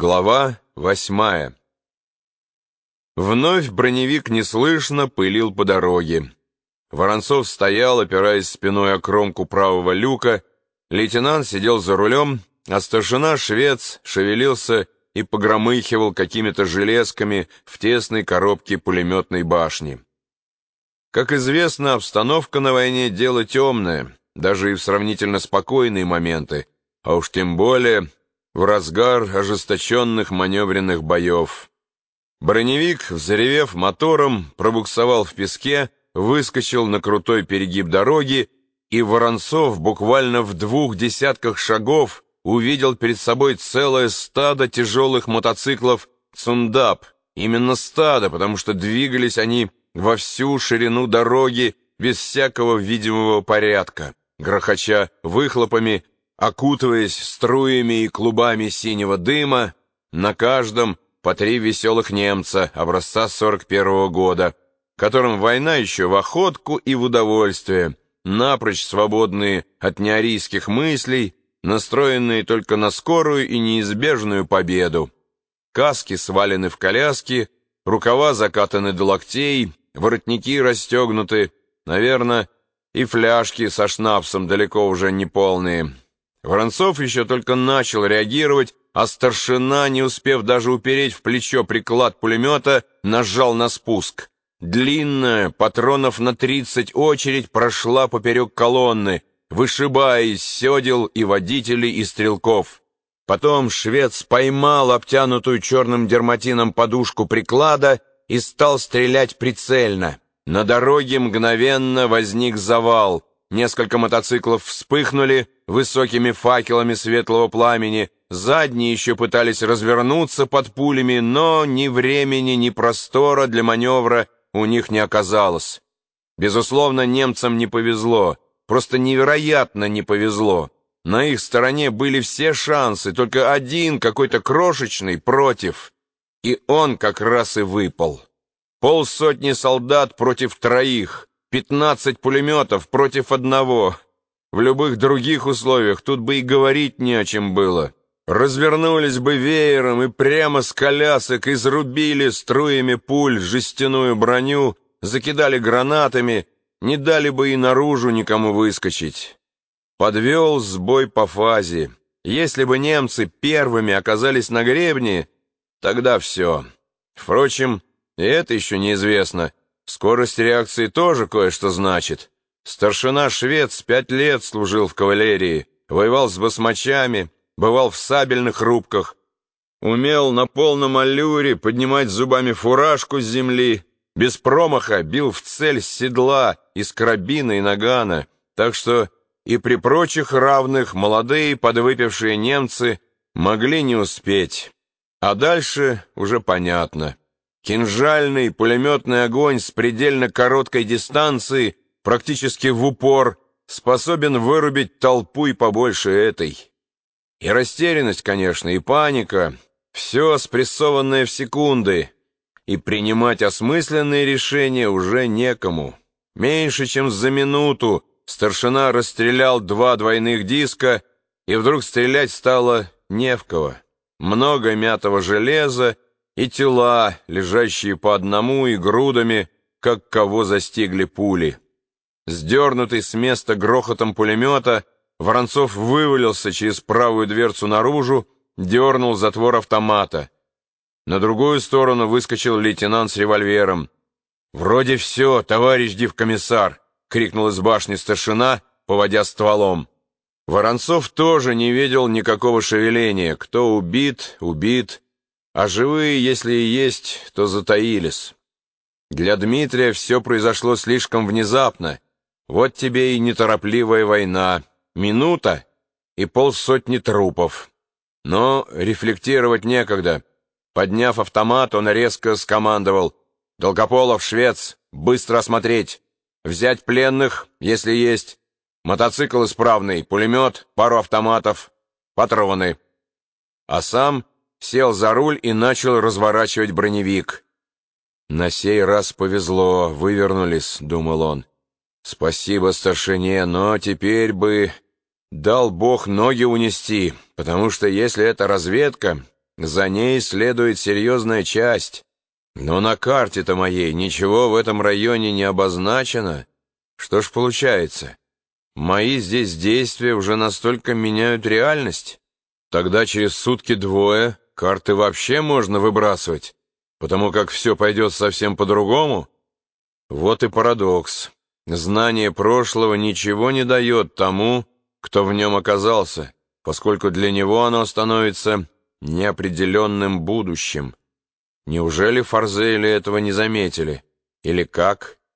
Глава восьмая Вновь броневик неслышно пылил по дороге. Воронцов стоял, опираясь спиной о кромку правого люка, лейтенант сидел за рулем, а старшина-швец шевелился и погромыхивал какими-то железками в тесной коробке пулеметной башни. Как известно, обстановка на войне — дело темное, даже и в сравнительно спокойные моменты, а уж тем более в разгар ожесточенных маневренных боев. Броневик, взревев мотором, пробуксовал в песке, выскочил на крутой перегиб дороги, и Воронцов буквально в двух десятках шагов увидел перед собой целое стадо тяжелых мотоциклов «Цундап». Именно стадо, потому что двигались они во всю ширину дороги без всякого видимого порядка, грохоча выхлопами, окутываясь струями и клубами синего дыма, на каждом по три веселых немца образца 41-го года, которым война еще в охотку и в удовольствие, напрочь свободные от неарийских мыслей, настроенные только на скорую и неизбежную победу. Каски свалены в коляски, рукава закатаны до локтей, воротники расстегнуты, наверное, и фляжки со шнапсом далеко уже не полные. Воронцов еще только начал реагировать, а старшина, не успев даже упереть в плечо приклад пулемета, нажал на спуск. Длинная, патронов на тридцать очередь прошла поперек колонны, вышибая из седел и водителей, и стрелков. Потом швец поймал обтянутую черным дерматином подушку приклада и стал стрелять прицельно. На дороге мгновенно возник завал. Несколько мотоциклов вспыхнули высокими факелами светлого пламени, задние еще пытались развернуться под пулями, но ни времени, ни простора для маневра у них не оказалось. Безусловно, немцам не повезло, просто невероятно не повезло. На их стороне были все шансы, только один какой-то крошечный против. И он как раз и выпал. Полсотни солдат против троих, пятнадцать пулеметов против одного. В любых других условиях тут бы и говорить не о чем было. Развернулись бы веером и прямо с колясок изрубили струями пуль жестяную броню, закидали гранатами, не дали бы и наружу никому выскочить. Подвел сбой по фазе. Если бы немцы первыми оказались на гребне, тогда все. Впрочем, это еще неизвестно. Скорость реакции тоже кое-что значит. Старшина швец пять лет служил в кавалерии, воевал с басмачами, бывал в сабельных рубках, умел на полном аллюре поднимать зубами фуражку с земли, без промаха бил в цель с седла, из карабина и нагана, так что и при прочих равных молодые подвыпившие немцы могли не успеть. А дальше уже понятно. Кинжальный пулеметный огонь с предельно короткой дистанции, практически в упор, способен вырубить толпу и побольше этой. И растерянность, конечно, и паника, все спрессованное в секунды, и принимать осмысленные решения уже некому. Меньше чем за минуту Старшина расстрелял два двойных диска, и вдруг стрелять стало не в кого. Много мятого железа и тела, лежащие по одному и грудами, как кого застигли пули. Сдернутый с места грохотом пулемета, Воронцов вывалился через правую дверцу наружу, дернул затвор автомата. На другую сторону выскочил лейтенант с револьвером. «Вроде все, товарищ дивкомиссар!» — крикнул из башни старшина, поводя стволом. Воронцов тоже не видел никакого шевеления. Кто убит, убит, а живые, если и есть, то затаились. Для Дмитрия все произошло слишком внезапно. Вот тебе и неторопливая война. Минута и полсотни трупов. Но рефлектировать некогда. Подняв автомат, он резко скомандовал. «Долгополов, швец, быстро осмотреть!» Взять пленных, если есть. Мотоцикл исправный, пулемет, пару автоматов, патроны. А сам сел за руль и начал разворачивать броневик. «На сей раз повезло, вывернулись», — думал он. «Спасибо старшине, но теперь бы дал Бог ноги унести, потому что если это разведка, За ней следует серьезная часть. Но на карте-то моей ничего в этом районе не обозначено. Что ж получается? Мои здесь действия уже настолько меняют реальность? Тогда через сутки-двое карты вообще можно выбрасывать, потому как все пойдет совсем по-другому? Вот и парадокс. Знание прошлого ничего не дает тому, кто в нем оказался, поскольку для него оно становится неопределенным будущим. Неужели Фарзели этого не заметили? Или как?